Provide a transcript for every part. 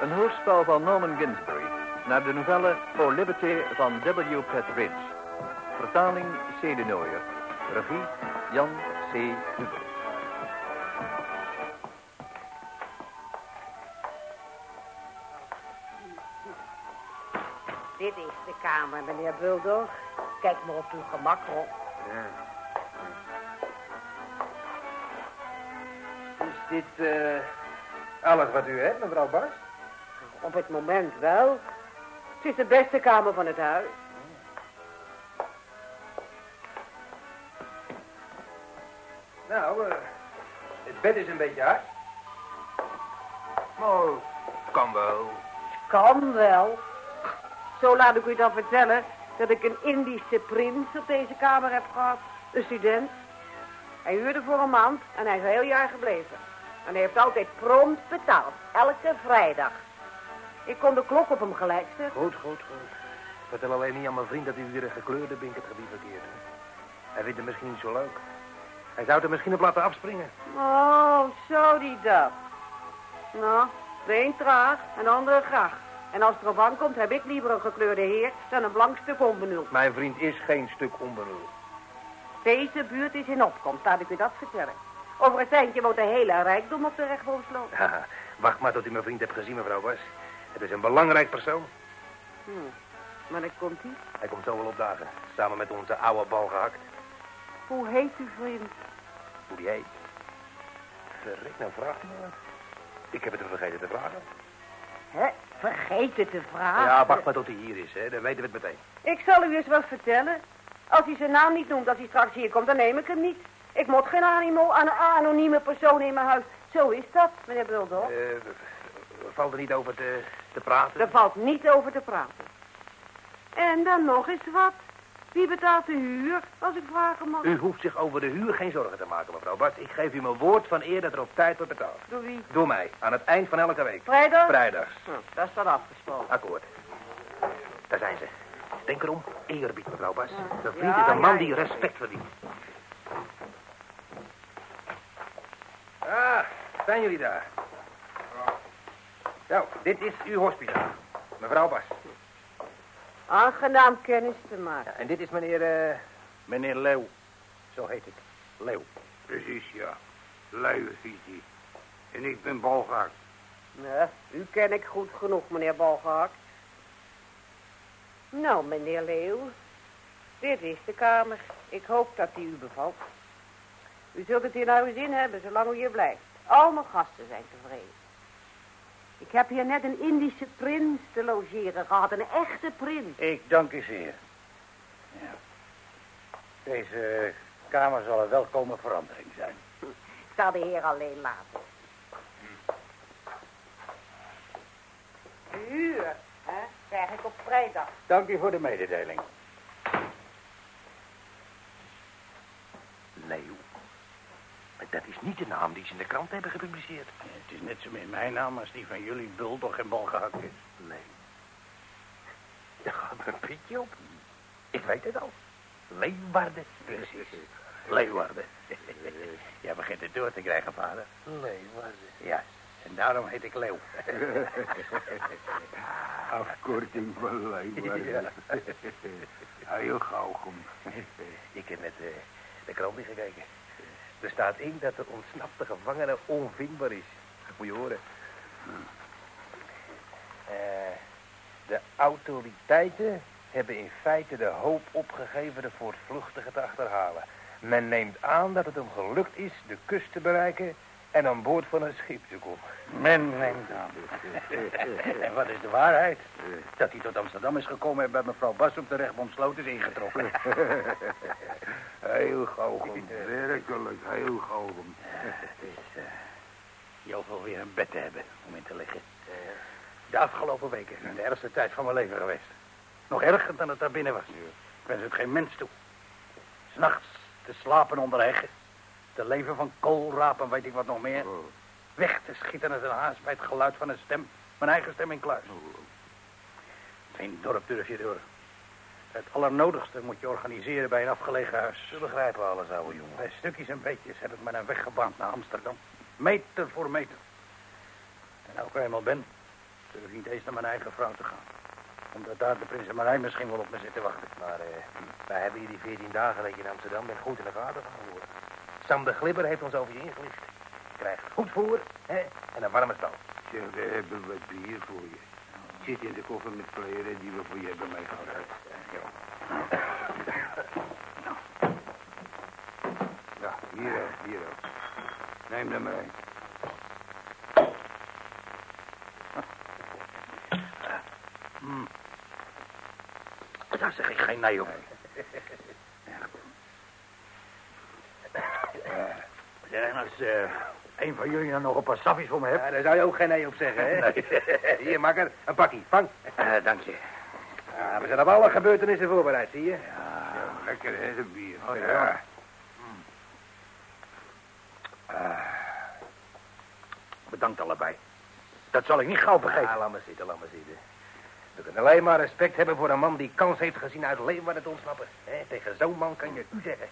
Een hoorspel van Norman Ginsberg naar de novelle For Liberty van W. Pat Ridge. Vertaling C. de. Regie Jan C. Huber. Dit is de kamer, meneer Bulldog. Kijk maar op uw gemak op. Ja. Is dit eh, alles wat u hebt, mevrouw Bas? Op het moment wel. Het is de beste kamer van het huis. Nou, eh, het bed is een beetje hard. Maar kan wel. Kan wel. Zo laat ik u dan vertellen dat ik een Indische prins op deze kamer heb gehad. Een student. Hij huurde voor een maand en hij is een heel jaar gebleven. En hij heeft altijd prompt betaald. Elke vrijdag. Ik kon de klok op hem gelijk zetten. Goed, goed, goed. Vertel alleen niet aan mijn vriend dat u weer een gekleurde binkertgebied verkeert. hè. Hij vindt het misschien niet zo leuk. Hij zou het er misschien op laten afspringen. Oh, zo die dat. Nou, de een traag en de andere graag. En als het erop aankomt, heb ik liever een gekleurde heer dan een blank stuk onbenul. Mijn vriend is geen stuk onbenul. Deze buurt is in opkomst, laat ik u dat vertellen. Over het eindje woont de hele rijkdom op de rechtbovensloot. Haha, wacht maar tot u mijn vriend hebt gezien, mevrouw Bas. Het is een belangrijk persoon. Hm. Maar dan komt hij. Hij komt zo wel opdagen. Samen met onze oude bal gehakt. Hoe heet uw vriend? Hoe die heet. Verrek, nou vraagt u maar. Ik heb het hem vergeten te vragen. Hè? Vergeet het te vragen. Ja, wacht maar tot hij hier is, hè. Dan weten we het meteen. Ik zal u eens wat vertellen. Als hij zijn naam niet noemt als hij straks hier komt, dan neem ik hem niet. Ik moet geen animo aan een anonieme persoon in mijn huis. Zo is dat, meneer Bulldog. Eh, valt er niet over te, te praten? Er valt niet over te praten. En dan nog eens wat. Wie betaalt de huur, als ik vragen mag? U hoeft zich over de huur geen zorgen te maken, mevrouw Bart. Ik geef u mijn woord van eer dat er op tijd wordt betaald. Door wie? Door mij, aan het eind van elke week. Vrijdag? Vrijdags. Hm, dat is dan afgesproken. Akkoord. Daar zijn ze. Denk erom, eerbied, mevrouw Bas. Ja. Een vriend Ja, is een man ja, die respect verdient. Ah, zijn jullie daar? Nou, dit is uw hospitaal. Mevrouw Bas. Aangenaam kennis te maken. Ja, en dit is meneer... eh, meneer Leeuw. Zo heet ik. Leeuw. Precies, ja. Luie visie. En ik ben Balgaard. Nee, u ken ik goed genoeg, meneer Balgehakt. Nou, meneer Leeuw. Dit is de kamer. Ik hoop dat die u bevalt. U zult het hier nou eens in hebben, zolang u hier blijft. Al mijn gasten zijn tevreden. Ik heb hier net een Indische prins te logeren gehad. Een echte prins. Ik dank u zeer. Ja. Deze kamer zal een welkome verandering zijn. Ik zal de heer alleen laten. Huur, hè, krijg ik op vrijdag. Dank u voor de mededeling. Leeuw. Maar dat is niet de naam die ze in de krant hebben gepubliceerd. Het is net zo met mijn naam als die van jullie bulldog en bal gehakt is. Nee. Daar gaat een pietje op. Ik weet het al. Leeuwarden. Precies. Leeuwarden. Jij begint het door te krijgen, vader. Leeuwarden. Ja, en daarom heet ik Leeuw. Afkorting van Leeuwarden. Heel gauwgom. Ik heb net eh, de krant niet gekeken. Er staat in dat de ontsnapte gevangene onvindbaar is. Moet je horen. Eh, de autoriteiten hebben in feite de hoop opgegeven de voortvluchtige te achterhalen. Men neemt aan dat het hem gelukt is de kust te bereiken en aan boord van een schip te komen. Men neemt aan. en wat is de waarheid? Dat hij tot Amsterdam is gekomen en bij mevrouw Bas op de rechtboomsloot is ingetrokken. Heel gauwgom. Werkelijk heel gauwgom. Het is uh, Jovel weer een bed te hebben om in te liggen. De afgelopen weken zijn de ergste tijd van mijn leven geweest. Nog erger dan het daar binnen was. Ik wens het geen mens toe. S'nachts te slapen onder heggen. Te leven van koolraap en weet ik wat nog meer. Weg te schieten als een haas bij het geluid van een stem. Mijn eigen stem in kluis. Geen dorp durf je door. Het allernodigste moet je organiseren bij een afgelegen huis. Ze begrijpen alles, ouwe jongen. Bij stukjes en beetjes heb ik me een weg gebaand naar Amsterdam. Meter voor meter. Nou, ik er eenmaal ben, durf ik niet eens naar mijn eigen vrouw te gaan. Omdat daar de prinsemarij misschien wel op me zit te wachten. Maar eh, wij hebben hier die 14 dagen dat je in Amsterdam bent goed in de gaten gehouden. Sam de Glibber heeft ons over je ingelicht. Je krijgt goed voer hè, en een warme stal. Zeg, we hebben wat bier voor je. Zit in de koffer met kleren die we voor je hebben meegebracht. Ja, hier ook, hier ook. Neem er maar een. Hm. Daar zeg ik geen nee op. Zeg, als eh, een van jullie dan nog een paar sappies voor me hebt. Ja, daar zou je ook geen nee op zeggen, hè? Hier, makker, een pakkie, vang. Eh, dank je. Ja, we zijn op alle gebeurtenissen voorbereid, zie je? Ja, Lekker, hè, de bier. Oh, ja. ja. bedankt allebei. Dat zal ik niet gauw vergeten. Ja, laat maar zitten, laat maar zitten. We kunnen alleen maar respect hebben voor een man die kans heeft gezien uit Leeuwarden te ontsnappen. tegen zo'n man kan je u zeggen.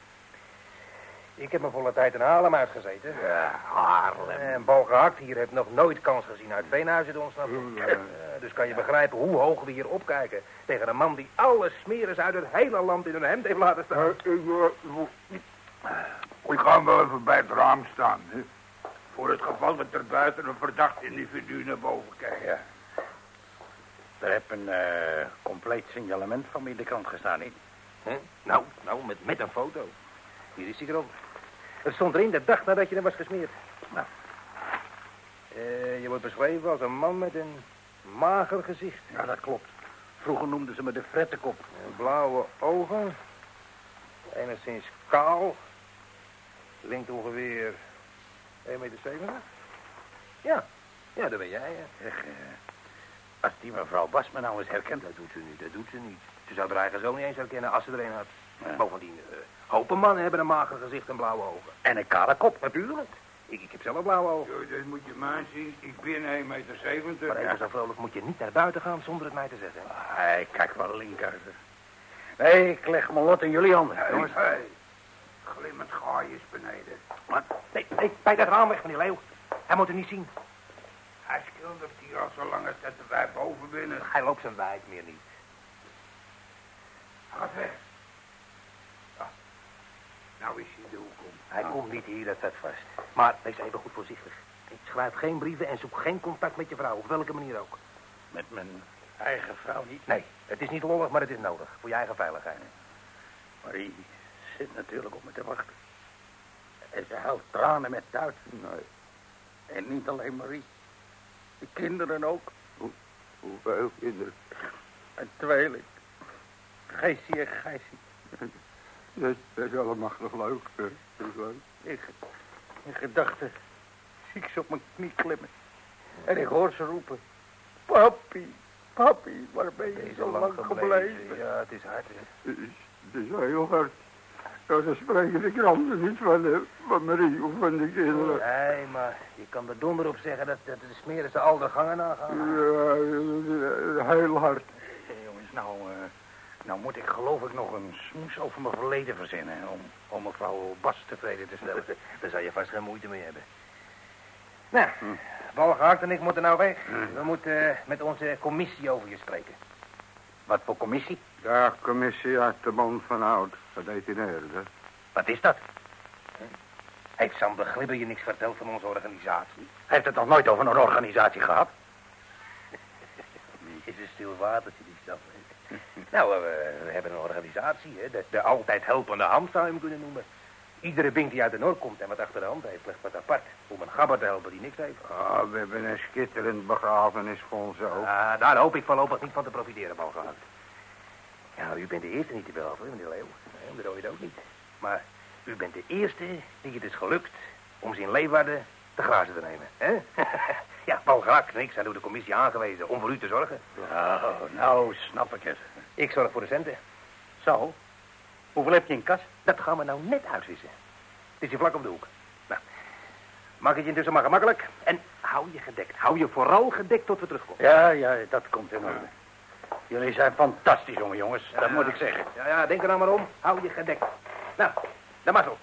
Ik heb mijn volle tijd in Haarlem uitgezeten. Ja, Haarlem. En Paul Gehakt hier heeft nog nooit kans gezien uit Veenhuizen te ontsnappen. Ja. Eh, dus kan je begrijpen hoe hoog we hier opkijken. Tegen een man die alle smeres uit het hele land in hun hemd heeft laten staan. Ik ga wel even bij het raam staan, hè. Voor het geval dat er buiten een verdacht individu naar boven kijkt. Ja. Er heb een eh, compleet signalement van me in de krant gestaan, niet? Hè? Nou, nou, met, met een foto. Hier is hij erop. Het stond erin de dag nadat je er was gesmeerd. Nou. Eh, je wordt beschreven als een man met een mager gezicht. Ja, dat klopt. Vroeger noemden ze me de frettekop. En blauwe ogen. Enigszins kaal. Linkt ongeveer 1,70 meter. Ja, ja, dat ben jij. Zeg, eh, als die mevrouw Bas me nou eens herkent... Dat doet ze niet, dat doet ze niet. Ze zou haar eigen zoon niet eens herkennen als ze er een had. Ja. Bovendien, eh hopen mannen hebben een mager gezicht en blauwe ogen. En een kale kop. Natuurlijk. Ik, ik heb zelf blauwe ogen. Zo, dat moet je maar zien. Ik ben 1,70 meter. Maar even zo vrolijk moet je niet naar buiten gaan zonder het mij te zeggen. Hij kijkt wel linker. Nee, ik leg mijn lot in jullie handen. Hey, jongens. hey. Glimmend gaai is beneden. Wat? Nee, nee, bij dat raam weg van die leeuw. Hij moet het niet zien. Hij schildert hier al zo lang als dat wij boven binnen. Hij loopt zijn wijk meer niet. Ga weg. Nou is hij de hoek om. Hij komt niet hier, dat staat vast. Maar wees even goed voorzichtig. Ik schrijf geen brieven en zoek geen contact met je vrouw, op welke manier ook. Met mijn eigen vrouw niet. Nee, het is niet lollig, maar het is nodig. Voor je eigen veiligheid. Marie zit natuurlijk op me te wachten. En ze houdt tranen met uit. Nee. En niet alleen Marie. De kinderen ook. Hoeveel kinderen? Een tweeling. Geestie en Gijsie. Dat, dat is allemaal nog leuk. hè. Dat is leuk. Ik, in gedachten zie ik ze op mijn knie klimmen. En ik hoor ze roepen. Papi, papi, waar ben je zo lang gebleven? Ja, het is hard, hè. Het is, het is heel hard. Ja, ze spreken de kranten niet van, de, van Marie of van de kinderen. Nee, maar je kan er donder op zeggen dat, dat de smeren ze al de gangen nagaan. Ja, heel hard. Hé, jongens, nou, eh, nou moet ik geloof ik nog een smoes over mijn verleden verzinnen... om, om mevrouw Bas tevreden te stellen. Daar zou je vast geen moeite mee hebben. Nou, Balgehakt en ik moeten nou weg. We moeten eh, met onze commissie over je spreken. Wat voor commissie? Ja, commissie uit de man van oud, gedetineerde. Wat is dat? Hm? Heeft Sam de Glibber je niks verteld van onze organisatie? Hij heeft het nog nooit over een organisatie gehad? Is een stil watertje, die stad. Nou, we, we hebben een organisatie, hè. De, de altijd helpende hand zou je hem kunnen noemen. Iedere bink die uit de Noord komt en wat achter de hand heeft, legt wat apart. Om een gabber te helpen die niks heeft. Ah, we hebben een schitterend begrafenisfonds ook. Ah, daar hoop ik voorlopig niet van te profiteren, Balgehakt. Ja, u bent de eerste niet te behelpen, meneer Leeuw. Nee, de ook niet. Maar u bent de eerste die het is gelukt om ze in Leeuwarden te grazen te nemen. Hè? ja, Paul Grak en ik zijn door de commissie aangewezen om voor u te zorgen. Nou, nou snap ik het. Ik zorg voor de centen. Zo, hoeveel heb je in kas? Dat gaan we nou net uitwissen. Het is hier vlak op de hoek. Nou, maak het je intussen maar gemakkelijk. En hou je gedekt. Hou je vooral gedekt tot we terugkomen. Ja, ja, dat komt in orde. Jullie zijn fantastisch, jonge jongens. Dat moet ik zeggen. Ja, ja, denk er nou maar om. Hou je gedekt. Nou, dan maar zo.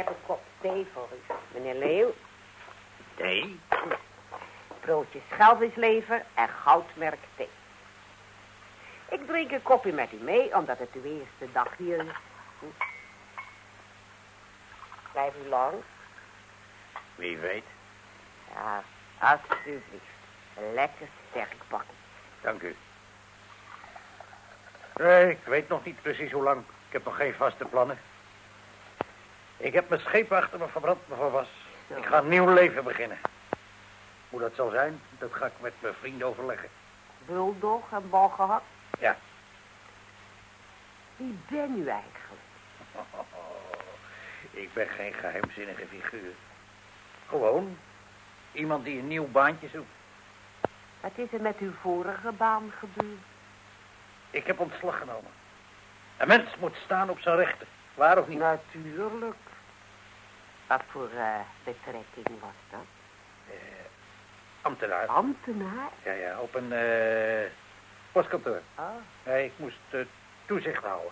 Heb een kop thee voor u, meneer Leeuw. Thee? Broodje schelvislever en goudmerk thee. Ik drink een kopje met u mee, omdat het uw eerste dag hier is. Blijf u lang? Wie weet. Ja, alsjeblieft. Lekker sterk bakje. Dank u. Nee, ik weet nog niet precies hoe lang. Ik heb nog geen vaste plannen. Ik heb mijn scheep achter me verbrand, mevrouw Was. Ik ga een nieuw leven beginnen. Hoe dat zal zijn, dat ga ik met mijn vrienden overleggen. Buldog en bal gehad. Ja. Wie ben u eigenlijk? Ik ben geen geheimzinnige figuur. Gewoon iemand die een nieuw baantje zoekt. Wat is er met uw vorige baan gebeurd? Ik heb ontslag genomen. Een mens moet staan op zijn rechten. Waar of niet? Natuurlijk. Wat voor eh, betrekking was dat? Ambtenaar. Ambtenaar? Ja, ja, op een eh, postkantoor. Oh, Nee, ik moest eh, toezicht houden.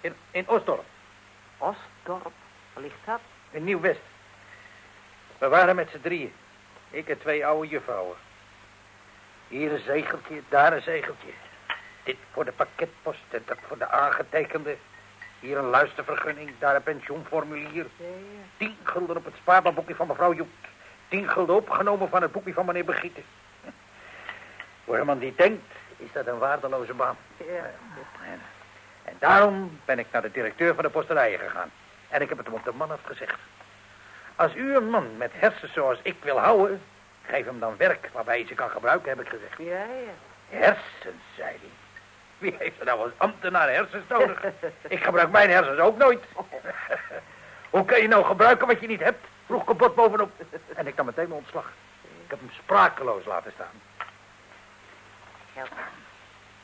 In, in Oostdorp, Osdorp. Waar ligt dat? in Nieuw-West. We waren met z'n drieën. Ik en twee oude juffrouwen. Hier een zegeltje, daar een zegeltje. Dit voor de pakketpost en dat voor de aangetekende. Hier een luistervergunning, daar een pensioenformulier. Tien gulden op het spaarbankboekje van mevrouw Joek. Tien gulden opgenomen van het boekje van meneer Begieten. Voor een man die denkt, is dat een waardeloze baan. Ja. En, en daarom ben ik naar de directeur van de posterijen gegaan. En ik heb het hem op de man afgezegd. Als u een man met hersens zoals ik wil houden... geef hem dan werk waarbij hij ze kan gebruiken, heb ik gezegd. Ja, ja. Hersens, zei hij. Wie heeft er nou als ambtenaar hersens nodig? ik gebruik mijn hersens ook nooit. Hoe kun je nou gebruiken wat je niet hebt? Vroeg kapot bovenop. En ik nam meteen mijn ontslag. Ik heb hem sprakeloos laten staan.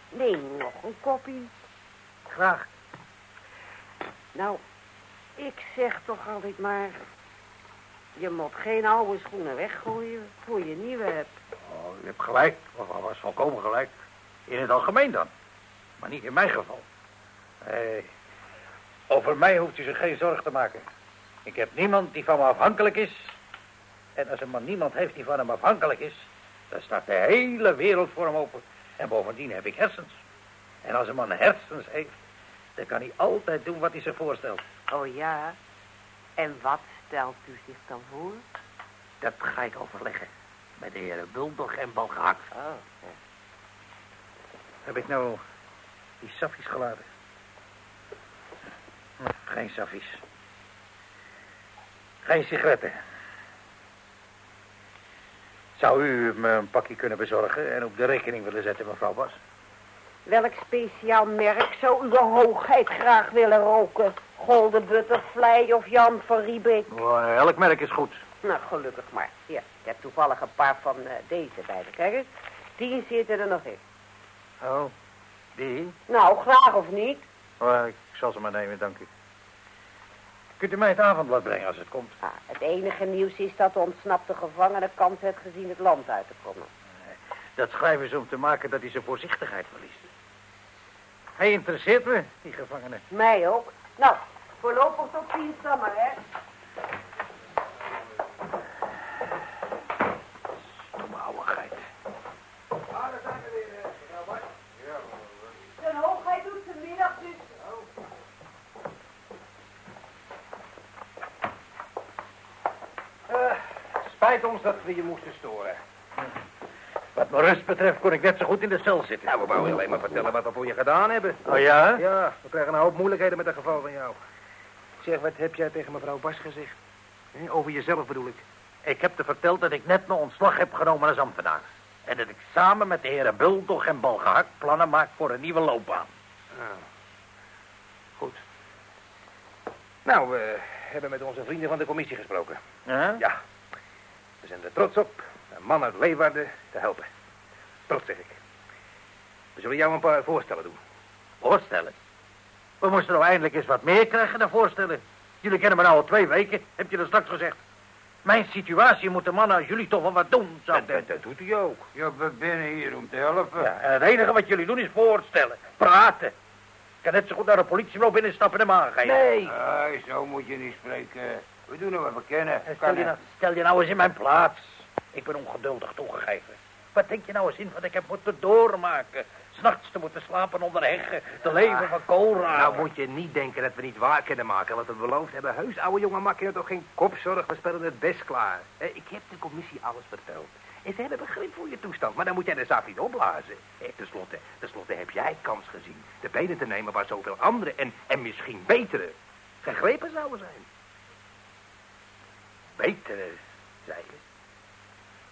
Neem nog een kopje. Graag. Nou, ik zeg toch altijd maar... Je moet geen oude schoenen weggooien voor je nieuwe hebt. Oh, u hebt gelijk. Mevrouw was volkomen gelijk. In het algemeen dan. Maar niet in mijn geval. Nee. Over mij hoeft u zich geen zorg te maken. Ik heb niemand die van me afhankelijk is. En als een man niemand heeft die van hem afhankelijk is... dan staat de hele wereld voor hem open. En bovendien heb ik hersens. En als een man hersens heeft... dan kan hij altijd doen wat hij zich voorstelt. Oh ja? En wat stelt u zich dan voor? Dat ga ik overleggen. Met de heren Bulldog en Balgehakt. Oh, ja. Heb ik nou die saffies geladen? Hm, Geen saffies. Geen sigaretten. Zou u me een pakje kunnen bezorgen en op de rekening willen zetten, mevrouw Bas? Welk speciaal merk zou uw hoogheid graag willen roken? Golden Butterfly of Jan van Riebeek? Oh, elk merk is goed. Nou, gelukkig maar. Ja, ik heb toevallig een paar van eh, deze bij me. Kijk eens. Tien zitten er nog in. Oh, die? Nou, graag of niet. Oh, ik zal ze maar nemen, dank u. Kunt u mij het avondblad brengen als het komt? Ah, het enige nieuws is dat de ontsnapte gevangene kans heeft gezien het land uit te komen. Dat schrijven ze om te maken dat hij zijn voorzichtigheid verliest. Hij interesseert me, die gevangene. Mij ook. Nou, voorlopig tot ziens dan maar, hè. Stomme oude geit. Zijn hoogheid doet zijn middag dus. Eh, spijt ons dat we je moesten storen. Wat mijn rust betreft kon ik net zo goed in de cel zitten. Nou, we wouden alleen maar vertellen wat we voor je gedaan hebben. Oh ja? Ja, we krijgen een hoop moeilijkheden met een geval van jou. Zeg, wat heb jij tegen mevrouw Bas gezegd? Over jezelf bedoel ik. Ik heb te verteld dat ik net mijn ontslag heb genomen als ambtenaar. En dat ik samen met de heren Bulldog en Balgehakt plannen maak voor een nieuwe loopbaan. Ah. Goed. Nou, we hebben met onze vrienden van de commissie gesproken. Ja. We zijn er trots op een man uit Leeuwarden te helpen. Trots zeg ik. We zullen jou een paar voorstellen doen. Voorstellen? We moesten nou eindelijk eens wat meer krijgen dan voorstellen. Jullie kennen me nou al twee weken, heb je er straks gezegd. Mijn situatie moeten mannen als jullie toch wel wat doen, zou Dat, dat, dat doet hij ook. Ja, we binnen hier om te helpen. Ja, en het enige wat jullie doen is voorstellen, praten. Ik kan net zo goed naar de politiebureau binnenstappen en hem aangeven. Nee. Nee, zo moet je niet spreken. We doen hem wat we kennen. En Kan Stel je, nou, stel je nou eens in mijn plaats. Ik ben ongeduldig toegegeven. Wat denk je nou eens in wat ik heb moeten doormaken? S'nachts te moeten slapen onder heggen, te leven van koolraad. Nou moet je niet denken dat we niet waar kunnen maken wat we beloofd hebben. Heus, oude jongen, maak je er toch geen kopzorg. We spelen het best klaar. Hè, Ik heb de commissie alles verteld. En ze hebben begrip voor je toestand. Maar dan moet jij de zaak niet opblazen. Hè, Ten slotte, ten slotte heb jij kans gezien de benen te nemen waar zoveel anderen en, en misschien betere gegrepen zouden zijn. Betere, zei je.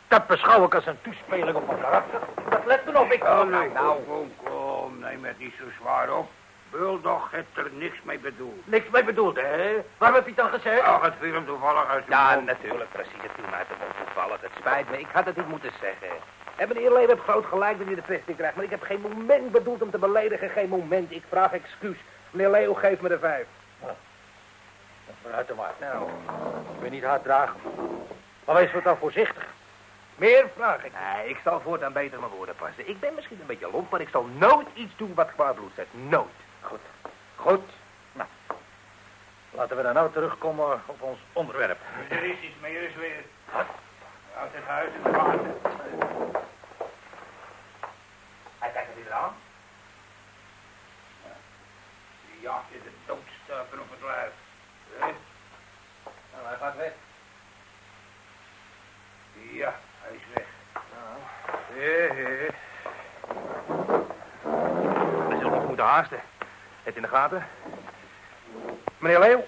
Dat beschouw ik als een toespeling op mijn karakter. Dat let me op, ik... Oh, nou, nou, kom, kom. Neem het niet zo zwaar op. Bulldog heeft er niks mee bedoeld. Niks mee bedoeld, hè? Waar heb je het dan gezegd? Ach, het viel hem toevallig uit zijn Ja, mond. natuurlijk, precies. Het viel mij uit de mond toevallig. Het spijt me, ik had het niet moeten zeggen. En meneer Leeuw heeft groot gelijk dat hij de pest niet krijgt. Maar ik heb geen moment bedoeld om te beledigen. Geen moment. Ik vraag excuus. Meneer Leeuw, geef me de vijf. Vooruit de maar. Nou, Ik ben niet hard dragen. Maar wees wat dan voorzichtig. Meer vraag ik. nee, ik zal voortaan beter mijn woorden passen. Ik ben misschien een beetje lomp, maar ik zal nooit iets doen wat kwaad bloed zet. Nooit. Goed. Goed. Nou. Laten we dan nou terugkomen op ons onderwerp. Er is iets meer is weer. Uit het huis in de water. Hij kijkt er weer aan. Die jacht je de doodstuipen op het lijf. Hè? Nou, hij gaat weg. Ja, hij is weg. Hé. We zullen ons moeten haasten. Het in de gaten. Meneer Leeuw,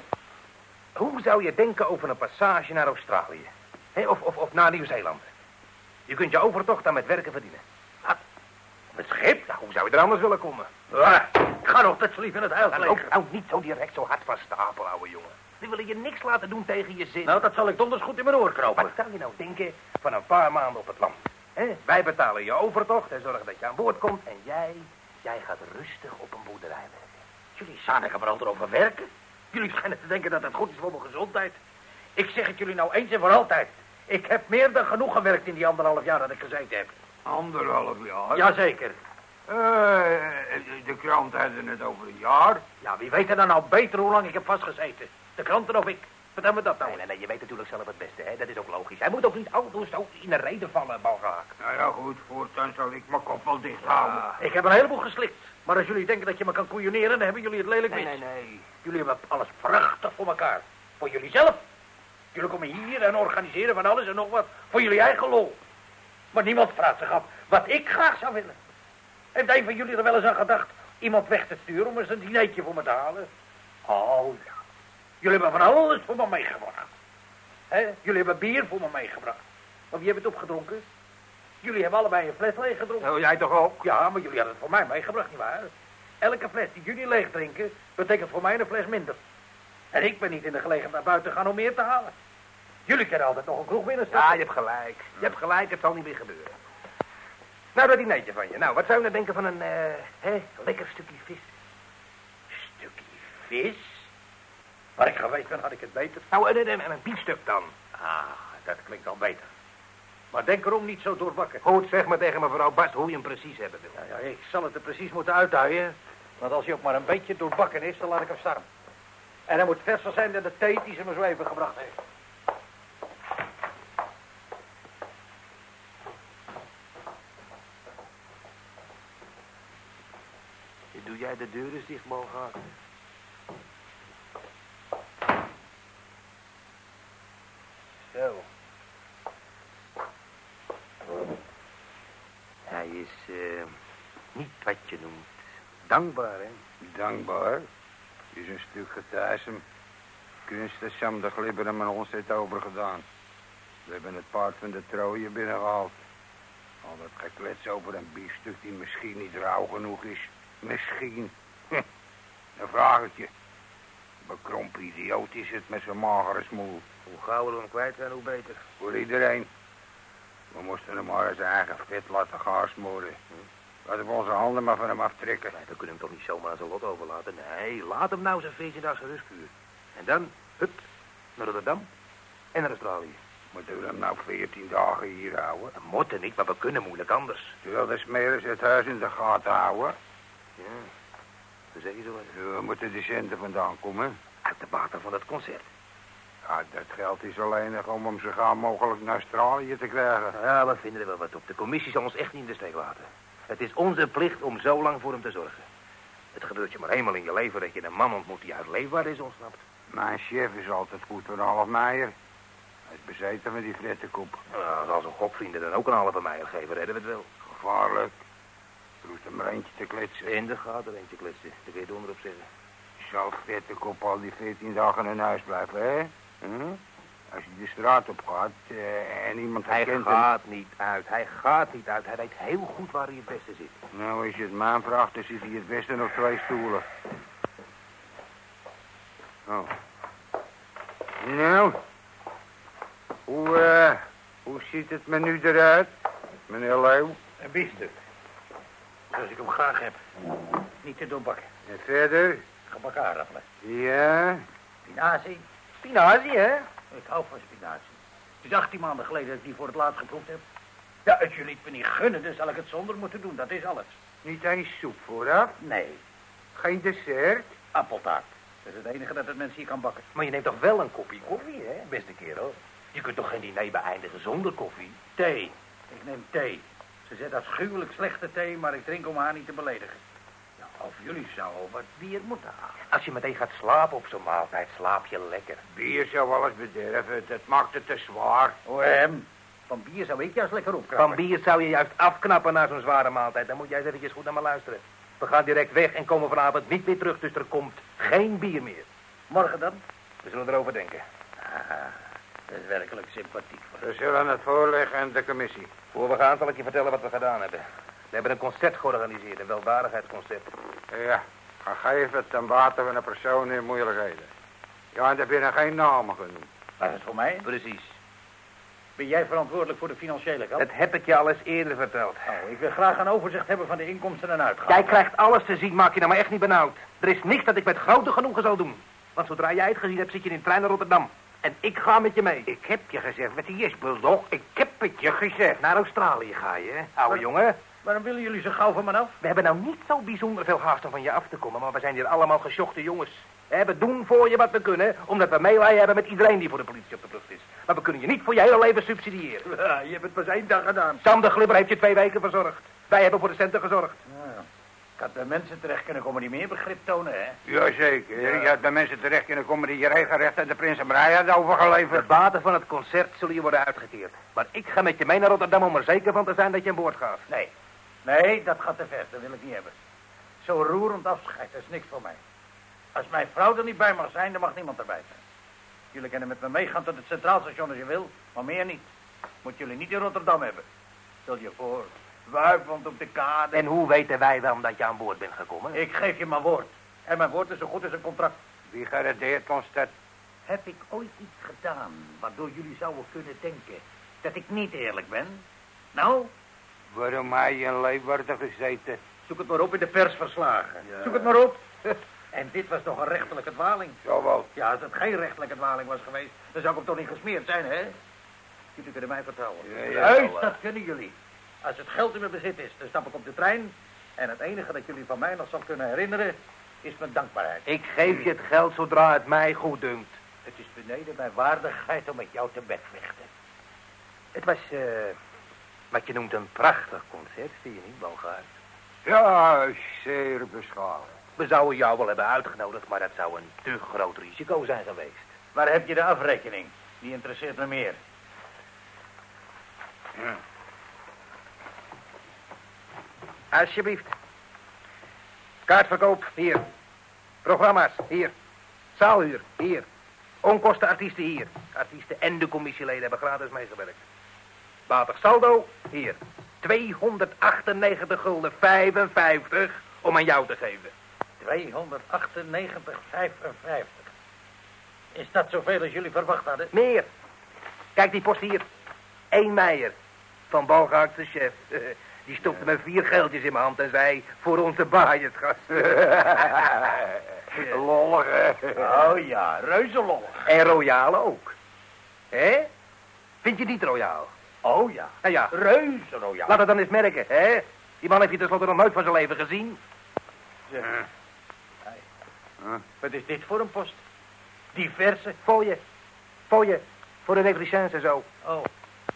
hoe zou je denken over een passage naar Australië? Hè, of, of, of naar Nieuw-Zeeland? Je kunt je overtocht dan met werken verdienen. Wat? Op een schip? Nou, hoe zou je er anders willen komen? Ah, ik ga nog zo lief in het huis Nou, liggen. nou, niet zo direct zo hard van stapel, ouwe jongen. Die willen je niks laten doen tegen je zin. Nou, dat zal ik donders goed in mijn oor knopen. Wat zou je nou denken van een paar maanden op het land? Hè? Wij betalen je overtocht en zorgen dat je aan boord komt. En jij, jij gaat rustig op een boerderij werken. Jullie zanigen vooral erover werken. Jullie schijnen te denken dat het goed is voor mijn gezondheid. Ik zeg het jullie nou eens en voor altijd. Ik heb meer dan genoeg gewerkt in die anderhalf jaar dat ik gezeten heb. Anderhalf jaar. Jazeker. Eh, de krant hadden het over een jaar. Ja, wie weet er dan nou beter hoe lang ik heb vastgezeten? De kranten of ik? Vertel me dat nou. Nee, nee, nee, je weet natuurlijk zelf het beste, hè? Dat is ook logisch. Hij moet ook niet auto's zo in de reden vallen, balgehaak. Nou ja, goed, voortaan zal ik mijn kop wel dicht houden. Ik heb een heleboel geslikt. Maar als jullie denken dat je me kan koeioneren, dan hebben jullie het lelijk Nee, mis. nee, nee. Jullie hebben alles prachtig voor elkaar. Voor jullie zelf. Jullie komen hier en organiseren van alles en nog wat. Voor jullie eigen lol. Maar niemand vraagt zich af wat ik graag zou willen. Heeft een van jullie er wel eens aan gedacht iemand weg te sturen om eens een dinertje voor me te halen? Oh ja. Jullie hebben van alles voor me meegebracht. Hè? Jullie hebben bier voor me meegebracht. Maar wie heeft het opgedronken? Jullie hebben allebei een fles leeg gedronken. Oh, jij toch ook? Ja, maar jullie hadden het voor mij meegebracht, nietwaar? Elke fles die jullie leeg drinken, betekent voor mij een fles minder. En ik ben niet in de gelegenheid naar buiten te gaan om meer te halen. Jullie kunnen altijd nog een kroeg binnenstappen. Ja, je hebt gelijk. Je hebt gelijk, het zal niet meer gebeuren. Nou, dat dinertje van je. Nou, wat zou je nou denken van een, eh, hè, lekker stukje vis? Stukje vis? Waar ik geweest ben, had ik het beter. Nou, en, en, en een biefstuk dan. Ah, dat klinkt al beter. Maar denk erom niet zo doorbakken. Goed, zeg maar tegen mevrouw Bast hoe je hem precies hebben wil. Nou ja, ik zal het er precies moeten uitduien. Want als hij ook maar een beetje doorbakken is, dan laat ik hem staan. En hij moet verser zijn dan de thee die ze me zo even gebracht heeft. Doe jij de deur eens dicht, Balgaard? Zo. Hij is eh, niet wat je noemt. Dankbaar, hè? Dankbaar. Is een stuk getuisem. Kunst dat Sam de Glibber aan ons heeft overgedaan. We hebben het paard van de trooie binnengehaald. Al dat geklets over een biefstuk die misschien niet rauw genoeg is. Misschien. Hm, Dan vraag ik je. Bekrompen idioot is het met zijn magere smoel. Hoe gauwer we hem kwijt zijn, hoe beter. Voor iedereen. We moesten hem maar zijn eigen vet laten gaarsmoren. Laten we onze handen maar van hem aftrekken. Nee, we kunnen hem toch niet zomaar aan zijn lot overlaten? Nee, laat hem nou zijn 14 dagen rustkuur. En dan, hup, naar Rotterdam en naar Australië. Moeten we hem nou veertien dagen hier houden? We moeten niet, maar we kunnen moeilijk anders. Terwijl de smeres het huis in de gaten houden. Ja, de gezegd worden. Ja, Waar moeten de centen vandaan komen? Uit de baten van het concert. Ja, dat geld is alleen nog om hem zo gauw mogelijk naar Australië te krijgen. Ja, we vinden er wel wat op. De commissie zal ons echt niet in de steek laten. Het is onze plicht om zo lang voor hem te zorgen. Het gebeurt je maar eenmaal in je leven dat je een man ontmoet die uit leefbaar is ontsnapt. Mijn chef is altijd goed voor een half meijer. Hij is bezeten met die frettenkop. Nou, als een gokvrienden dan ook een halve meijer geven, redden we het wel. Gevaarlijk. Er hoeft er maar eentje te kletsen. In de gaat er eentje kletsen. Daar kun je onderop zeggen. Zal frettekop al die veertien dagen in huis blijven, hè? Hm? Als je de straat op gaat eh, en iemand Hij herkent hem... gaat niet uit. Hij gaat niet uit. Hij weet heel goed waar hij het beste zit. Nou, als je het maan vraagt, dan zit hij het beste op twee stoelen. Oh. Nou. Hoe, eh, hoe ziet het me nu eruit, meneer Leeuw? Een biefstuk. Zoals ik hem graag heb. Niet te doorbakken. En verder? Gebakken aardappelen. Ja? Spinazie. Spinazie, hè? Ik hou van spinazie. Het is 18 maanden geleden dat ik die voor het laatst geproefd heb. Ja, als jullie het me niet gunnen, dan zal ik het zonder moeten doen. Dat is alles. Niet eens soep vooraf? Nee, Geen dessert? appeltaart. Dat is het enige dat het mens hier kan bakken. Maar je neemt toch wel een kopje koffie, hè, beste kerel? Je kunt toch geen diner beëindigen zonder koffie? Thee. Ik neem thee. Ze zet afschuwelijk slechte thee, maar ik drink om haar niet te beledigen. Of jullie zouden wat bier moeten halen. Als je meteen gaat slapen op zo'n maaltijd, slaap je lekker. Bier zou alles bederven. Dat maakt het te zwaar. Oh, hem. Van bier zou ik juist lekker opkrappen. Van bier zou je juist afknappen na zo'n zware maaltijd. Dan moet jij eens eventjes goed naar me luisteren. We gaan direct weg en komen vanavond niet meer terug, dus er komt geen bier meer. Morgen dan? We zullen erover denken. Ah, dat is werkelijk sympathiek. van We zullen het voorleggen aan de commissie. Voor we gaan zal ik je vertellen wat we gedaan hebben. We hebben een concert georganiseerd, een welwarigheidsconcert. Ja, gegeven ten bate van een persoon in moeilijkheden. Ja, en daar binnen geen namen genoemd. Waar is het voor mij? Precies. Ben jij verantwoordelijk voor de financiële kant? Dat heb ik je al eens eerder verteld. Oh, ik wil graag een overzicht hebben van de inkomsten en uitgaven. Jij krijgt alles te zien, maak je nou maar echt niet benauwd. Er is niks dat ik met grote genoegen zal doen. Want zodra jij het gezien hebt, zit je in de trein naar Rotterdam. En ik ga met je mee. Ik heb je gezegd met die jesbulldog. Ik heb het je gezegd. Naar Australië ga je, hè, oude jongen. Waarom willen jullie zo gauw van me af? We hebben nou niet zo bijzonder veel haast om van je af te komen, maar we zijn hier allemaal gesjochte jongens. We doen voor je wat we kunnen, omdat we meelij hebben met iedereen die voor de politie op de vlucht is. Maar we kunnen je niet voor je hele leven subsidiëren. Ja, je hebt het pas één dag gedaan. Sam de Glubber heeft je twee weken verzorgd. Wij hebben voor de centen gezorgd. Ja. Ik had bij mensen terecht kunnen komen die meer begrip tonen, hè? Jazeker. Ja. Je had bij mensen terecht kunnen komen die je regelrecht aan de Prinsenbrei had De overgeleverd. baten van het concert zullen je worden uitgekeerd. Maar ik ga met je mee naar Rotterdam om er zeker van te zijn dat je aan boord gaat. Nee. Nee, dat gaat te ver. Dat wil ik niet hebben. Zo roerend afscheid, dat is niks voor mij. Als mijn vrouw er niet bij mag zijn, dan mag niemand erbij zijn. Jullie kunnen met me meegaan tot het Centraal Station als je wil, maar meer niet. Moet jullie niet in Rotterdam hebben. Stel je voor, wuipend op de kade. En hoe weten wij dan dat je aan boord bent gekomen? Ik geef je mijn woord. En mijn woord is zo goed als een contract. Wie garandeert ons dat? Heb ik ooit iets gedaan waardoor jullie zouden kunnen denken dat ik niet eerlijk ben? Nou, Waarom hij in Leeuwarden gezeten? zoek het maar op in de persverslagen. Ja. Zoek het maar op. En dit was toch een rechtelijke dwaling? Zo wel. Ja, als het geen rechtelijke dwaling was geweest, dan zou ik hem toch niet gesmeerd zijn, hè? Jullie kunnen mij vertrouwen. Ja, Juist, wel, dat kunnen jullie. Als het geld in mijn bezit is, dan stap ik op de trein. En het enige dat jullie van mij nog zal kunnen herinneren, is mijn dankbaarheid. Ik geef je het geld zodra het mij goed dunkt. Het is beneden mijn waardigheid om met jou te bedvechten. Het was, eh, wat je noemt een prachtig concert, vind je niet, Bogaert? Ja, zeer beschaafd. We zouden jou wel hebben uitgenodigd, maar dat zou een te groot risico zijn geweest. Waar heb je de afrekening? Die interesseert me meer. Ja. Alsjeblieft. Kaartverkoop, hier. Programma's, hier. Zaalhuur, hier. Onkosten artiesten, hier. Artiesten en de commissieleden hebben gratis meegewerkt. Batig saldo, hier. 298 gulden 55 om aan jou te geven. 298,55. Is dat zoveel als jullie verwacht hadden? Meer. Kijk die post hier. 1 meijer. Van Balgaard de chef. Die stopte me vier geldjes in mijn hand en zei... voor onze baaiersgast. Lollig, hè? Oh ja, reuzelollig. En royaal ook. Hé? Vind je niet royaal? Oh ja, Nou ja, reuzenroyaal. laat het dan eens merken, hè? Die man heeft je tenslotte nog nooit van zijn leven gezien. Zeg, Wat is dit voor een post? Diverse? Voor je. Voor je. Voor de negligence en zo. Oh,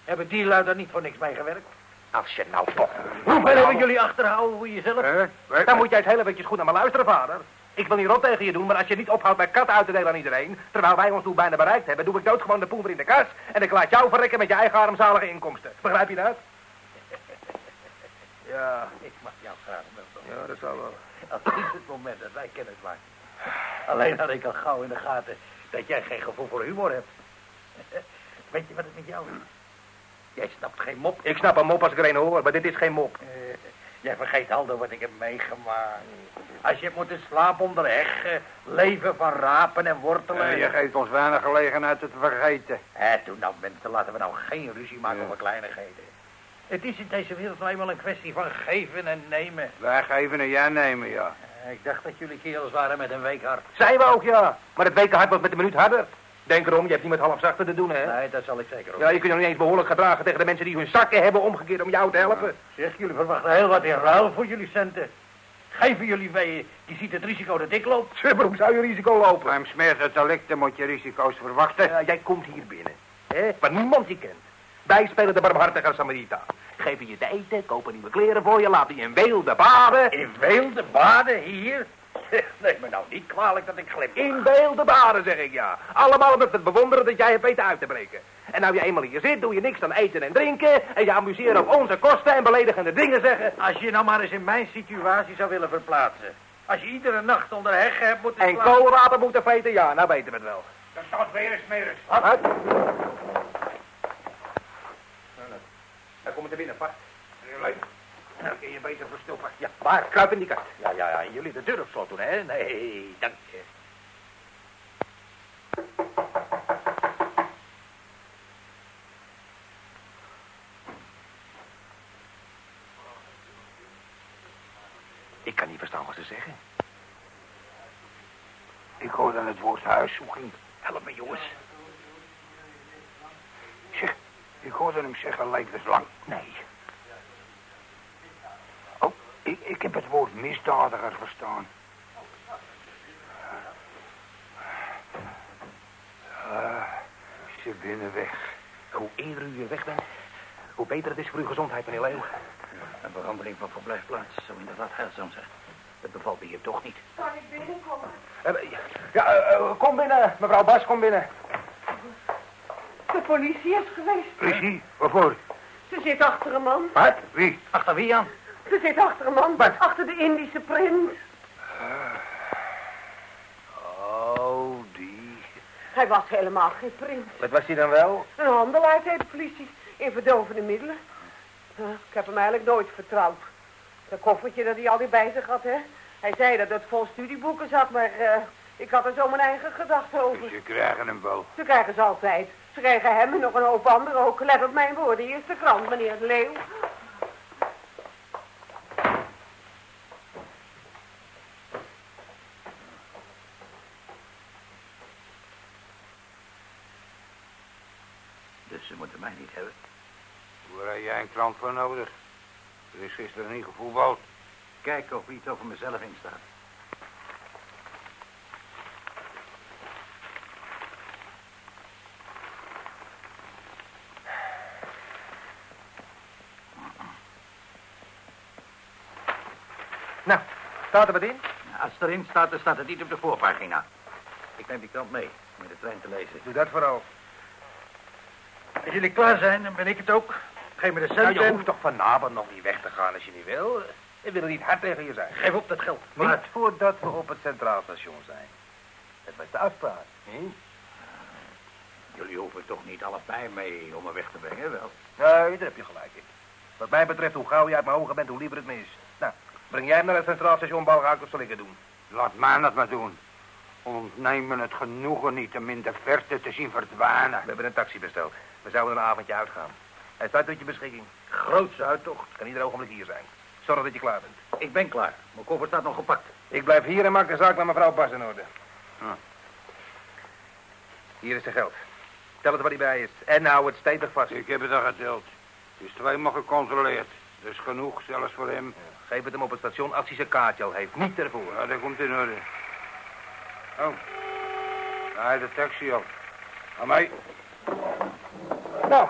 hebben die lui daar niet voor niks mee gewerkt? Als je nou toch... Hoe hebben jullie achterhouden voor jezelf? Hè? Dan moet jij het heel eventjes goed naar me luisteren, vader. Ik wil niet rot tegen je doen, maar als je niet ophoudt bij katten uit te delen aan iedereen... terwijl wij ons doel bijna bereikt hebben, doe ik dood gewoon de poen weer in de kas... en ik laat jou verrekken met je eigen armzalige inkomsten. Begrijp je dat? Ja, ik mag jou graag wel. Ja, dat zal wel. Als dit het moment dat wij kennis maken. Alleen had ik al gauw in de gaten dat jij geen gevoel voor humor hebt. Weet je wat het met jou is? Jij snapt geen mop. Ik snap een mop als ik er een hoor, maar dit is geen mop. Eh, jij vergeet Aldo wat ik heb meegemaakt. Als je hebt moeten slapen onder heggen, leven van rapen en wortelen. Eh, je geeft ons weinig gelegenheid het te vergeten. Eh, toen nou mensen, laten we nou geen ruzie maken Ja. over kleinigheden. Het is in deze wereld nou eenmaal een kwestie van geven en nemen. Wij geven en jij nemen, ja. Eh, ik dacht dat jullie kerels waren met een week hard. Zijn we ook, ja. Maar het wekenhard wordt met de minuut harder. Denk erom, je hebt niet met half zachter te doen, hè? Nee, dat zal ik zeker ook. Ja, je kunt je nog niet eens behoorlijk gedragen tegen de mensen die hun zakken hebben omgekeerd om jou te helpen. Zeg, jullie verwachten heel wat in ruil voor jullie centen. Geven jullie mee, die ziet het risico dat ik loop. Zeg, Waarom zou je risico lopen? Bij het delicten moet je risico's verwachten. Ja, jij komt hier binnen, hè, waar niemand je kent. Wij spelen de barmhartige Samaritaan. Geven je te eten, kopen nieuwe kleren voor je, laten je in weelde baden. In weelde baden hier? Neem me nou niet kwalijk dat ik glip. In zeg ik ja. Allemaal we het bewonderen dat jij hebt weten uit te breken. En nou je eenmaal hier zit, doe je niks dan eten en drinken... en je amuseert op onze kosten en beledigende dingen zeggen... Als je nou maar eens in mijn situatie zou willen verplaatsen. Als je iedere nacht onder heggen hebt moeten En koolrapen moeten vreten, ja, nou weten we het wel. Dat staat weer eens meer. Wat? Nou, nou. Daar komt er binnen, vast. Dan kun je beter verstoppen. Ja, waar? Kruip in die kast. Ja, ja, ja, jullie de deur op slot doen, hè? Nee, dank je. Ik kan niet verstaan wat ze zeggen. Ik hoor dan het woord huiszoeking. Help me, jongens. Zeg, ik hoorde hem zeggen levenslang. Nee. Oh, ik, ik heb het woord misdadiger verstaan. Ah, ze binnen weg. Hoe eerder u weg bent, hoe beter het is voor uw gezondheid, meneer Leeuw. Een verandering van verblijfplaats zou inderdaad heilzaam zijn. Dat bevalt me hier toch niet. Kan ik binnenkomen? Eh, Ja, eh, eh, kom binnen, mevrouw Bas, kom binnen. De politie is geweest. Politie, waarvoor? Ze zit achter een man. Wat? Wie? Achter wie aan? Ze zit achter een man. Achter de Indische prins. Oh, die. Hij was helemaal geen prins. Wat was hij dan wel? Een handelaar, zei de politie. In verdovende middelen. Ik heb hem eigenlijk nooit vertrouwd. Dat koffertje dat hij altijd bij zich had, hè. Hij zei dat het vol studieboeken zat, maar eh, ik had er zo mijn eigen gedachten over. Ze krijgen hem wel. Ze krijgen ze altijd. Ze krijgen hem en nog een hoop anderen ook. Let op mijn woorden. Hier is de krant, meneer de Leeuw. Dus ze moeten mij niet hebben. Waar heb jij een krant voor nodig? Er is gisteren niet gevoetbald. Kijken of er iets over mezelf in staat. Nou, staat er wat in? Als het erin staat, dan staat het niet op de voorpagina. Ik neem die krant mee om in de trein te lezen. Doe dat vooral. Als jullie klaar zijn, dan ben ik het ook. Geef me de Nou, centen. je hoeft toch vanavond nog niet weg te gaan als je niet wil. We willen niet hard tegen je zijn. Geef op dat geld. Niet voordat we op het centraal station zijn. Dat was de afspraak. Hm? Jullie hoeven toch niet allebei mee om me weg te brengen, wel? Nee, daar heb je gelijk in. Wat mij betreft, hoe gauw je uit mijn ogen bent, hoe liever het me is. Nou, breng jij hem naar het centraal station Balgaak of zal ik het doen? Laat mij dat maar doen. Ontnemen het genoegen niet om in de verte te zien verdwijnen. We hebben een taxi besteld. We zouden een avondje uitgaan. Hij staat tot je beschikking. Grootse uittocht. Kan ieder ogenblik hier zijn. Zorg dat je klaar bent. Ik ben klaar. Mijn koffer staat nog gepakt. Ik blijf hier en maak de zaak met mevrouw Bas in orde. Ja. Hier is de geld. Tel het wat hij bij is. En hou het stevig vast. Ik heb het al geteld. Het is tweemaal gecontroleerd. Dat is genoeg, zelfs voor hem. Geef het hem op het station als hij zijn kaartje al heeft. Niet ervoor. Ja, dat komt in orde. Oh. Daar de taxi op. Aan mij. Nou,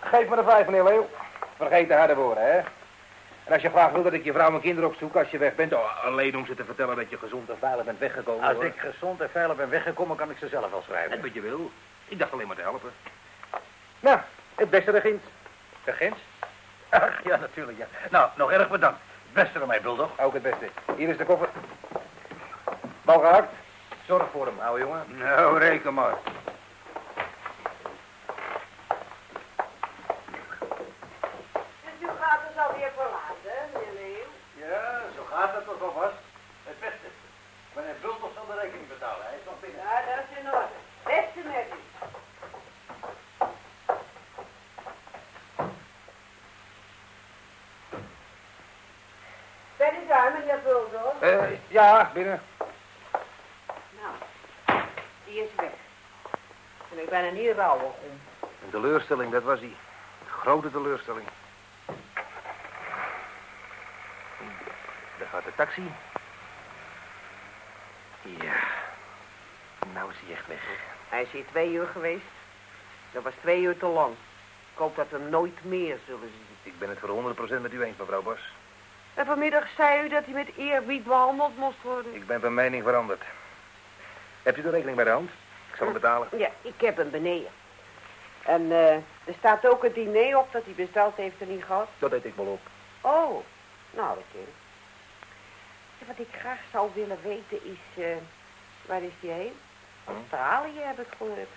geef me de vijf, meneer Leeuw. Vergeet de harde woorden, hè. En als je graag wil dat ik je vrouw en kinderen opzoek als je weg bent... Oh, alleen om ze te vertellen dat je gezond en veilig bent weggekomen, Als hoor. ik gezond en veilig ben weggekomen, kan ik ze zelf wel schrijven. wat je wil. Ik dacht alleen maar te helpen. Nou, het beste. De Gens? Ach, ja, natuurlijk, ja. Nou, nog erg bedankt. Het beste van mij, Bulldog. Ook het beste. Hier is de koffer. Bal gehakt. Zorg voor hem, ouwe jongen. Nou, reken maar. Dus u verlaten, meneer Leeuw? Ja, zo gaat het toch alvast. Het beste. Meneer Bulldog zal de rekening betalen. Hij is nog binnen. Ja, dat is in orde. Beste met u. Ben u daar, meneer Bulldog? Eh, ja, binnen. Nou, die is weg. En ik ben er niet rouwig om. Een teleurstelling, dat was hij. Grote teleurstelling. Gaat de taxi. Ja. Nou is hij echt weg. Hij is hier twee uur geweest. Dat was twee uur te lang. Ik hoop dat we hem nooit meer zullen zien. Ik ben het voor 100% met u eens, mevrouw Bos. En vanmiddag zei u dat hij met eerbied behandeld moest worden. Ik ben van mening veranderd. Hebt u de rekening bij de hand? Ik zal hem betalen. Ja, ik heb hem beneden. En eh, er staat ook het diner op dat hij besteld heeft en niet gehad. Dat deed ik wel op. Oh, nou, dat. Wat ik graag zou willen weten is, eh, waar is die heen? Australië heb ik gehoord.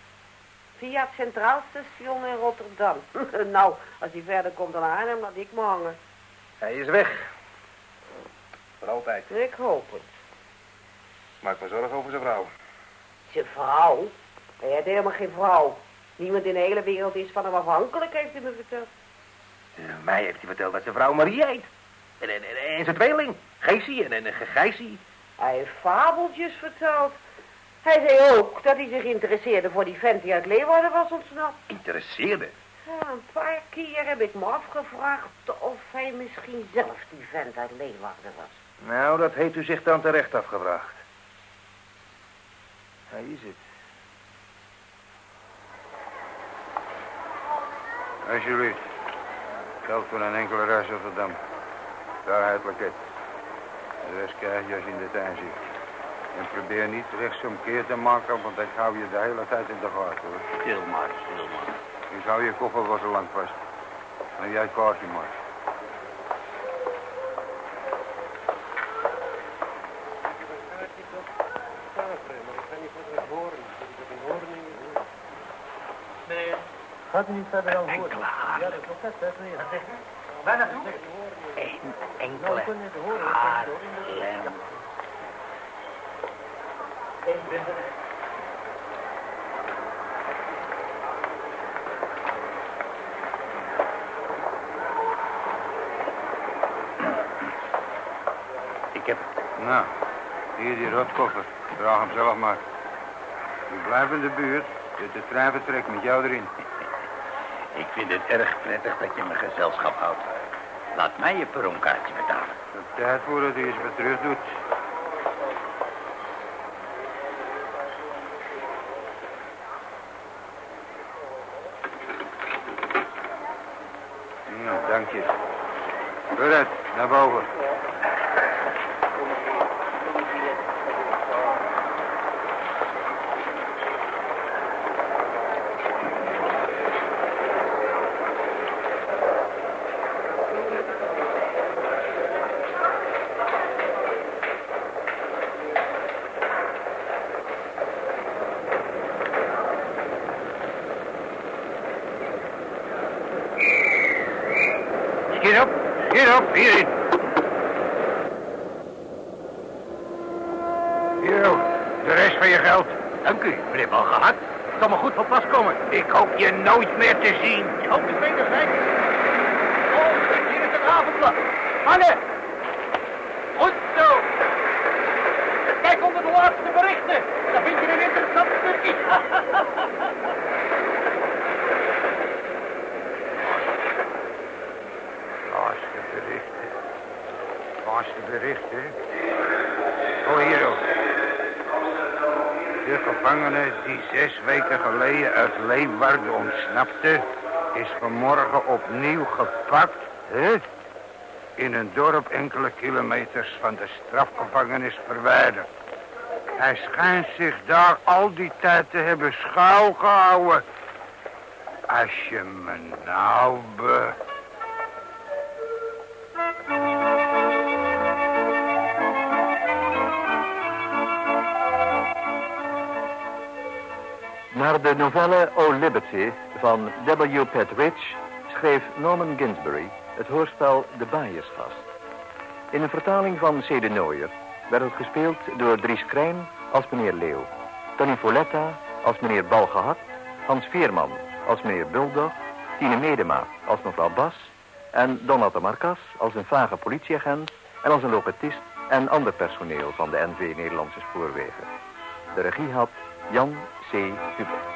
Via het Centraal Station in Rotterdam. nou, als hij verder komt dan Arnhem, laat ik me hangen. Hij is weg. Voor altijd. Ik hoop het. Maak me zorgen over zijn vrouw. Zijn vrouw? Hij heeft helemaal geen vrouw. Niemand in de hele wereld is van hem afhankelijk, heeft hij me verteld. Mij heeft hij verteld dat zijn vrouw Marie heet. En, en, en zijn tweeling. Geesie en, en, en Gijsie. Hij heeft fabeltjes verteld. Hij zei ook dat hij zich interesseerde voor die vent die uit Leeuwarden was ontsnapt. Interesseerde. Ja, een paar keer heb ik me afgevraagd of hij misschien zelf die vent uit Leeuwarden was. Nou, dat heeft u zich dan terecht afgevraagd. Hij is het. Alsjeblieft. Geld voor een enkele reis Rotterdam. Daar het loket. De rest krijg je als je in de tuin zit. En probeer niet rechtsomkeer te maken, want ik hou je de hele tijd in de gaten, hoor. Stil maar, stil maar. Ik hou je koffer wel zo lang vast. En jij het kaartje maar. Gaat u niet verder dan voor? Enkele haren. Waar naartoe? Een enkele haarlem. Ik heb het. Nou, hier die rotkoffer. Draag hem zelf maar. U blijft in de buurt. De trein vertrekt met jou erin. Ik vind het erg prettig dat je me gezelschap houdt. Laat mij je perronkaartje betalen. Tijd voordat u eens wat terug doet. Nou, dank je. Vooruit, naar boven. Schiet op. Schiet op. Hierin. Hier ook, de rest van je geld. Dank u, meneer Balgehakt. Het zal me goed van pas komen. Ik hoop je nooit meer te zien. Ik hoop het beter zijn. Oh, hier is het avondblad. Mannen! Goed zo. Kijk onder de laatste berichten. Daar vind je een interessant stukje. Hartstikke. laatste bericht, hè? Oh, hier ook. De gevangene die zes weken geleden uit Leeuwarden ontsnapte... is vanmorgen opnieuw gepakt, hè? In een dorp enkele kilometers van de strafgevangenis verwijderd. Hij schijnt zich daar al die tijd te hebben schuilgehouden. Als je me nou be... Naar de novelle O Liberty van W. Pat Rich schreef Norman Ginsbury het hoorspel De Baaiersgast. In een vertaling van C. de Nooier werd het gespeeld door Dries Krijn als meneer Leeuw, Tony Foletta als meneer Balgehakt, Hans Veerman als meneer Bulldog, Tine Medema als mevrouw Bas en Donata Marcas als een vage politieagent en als een locatist en ander personeel van de NV Nederlandse Spoorwegen. De regie had Jan C. Hubert.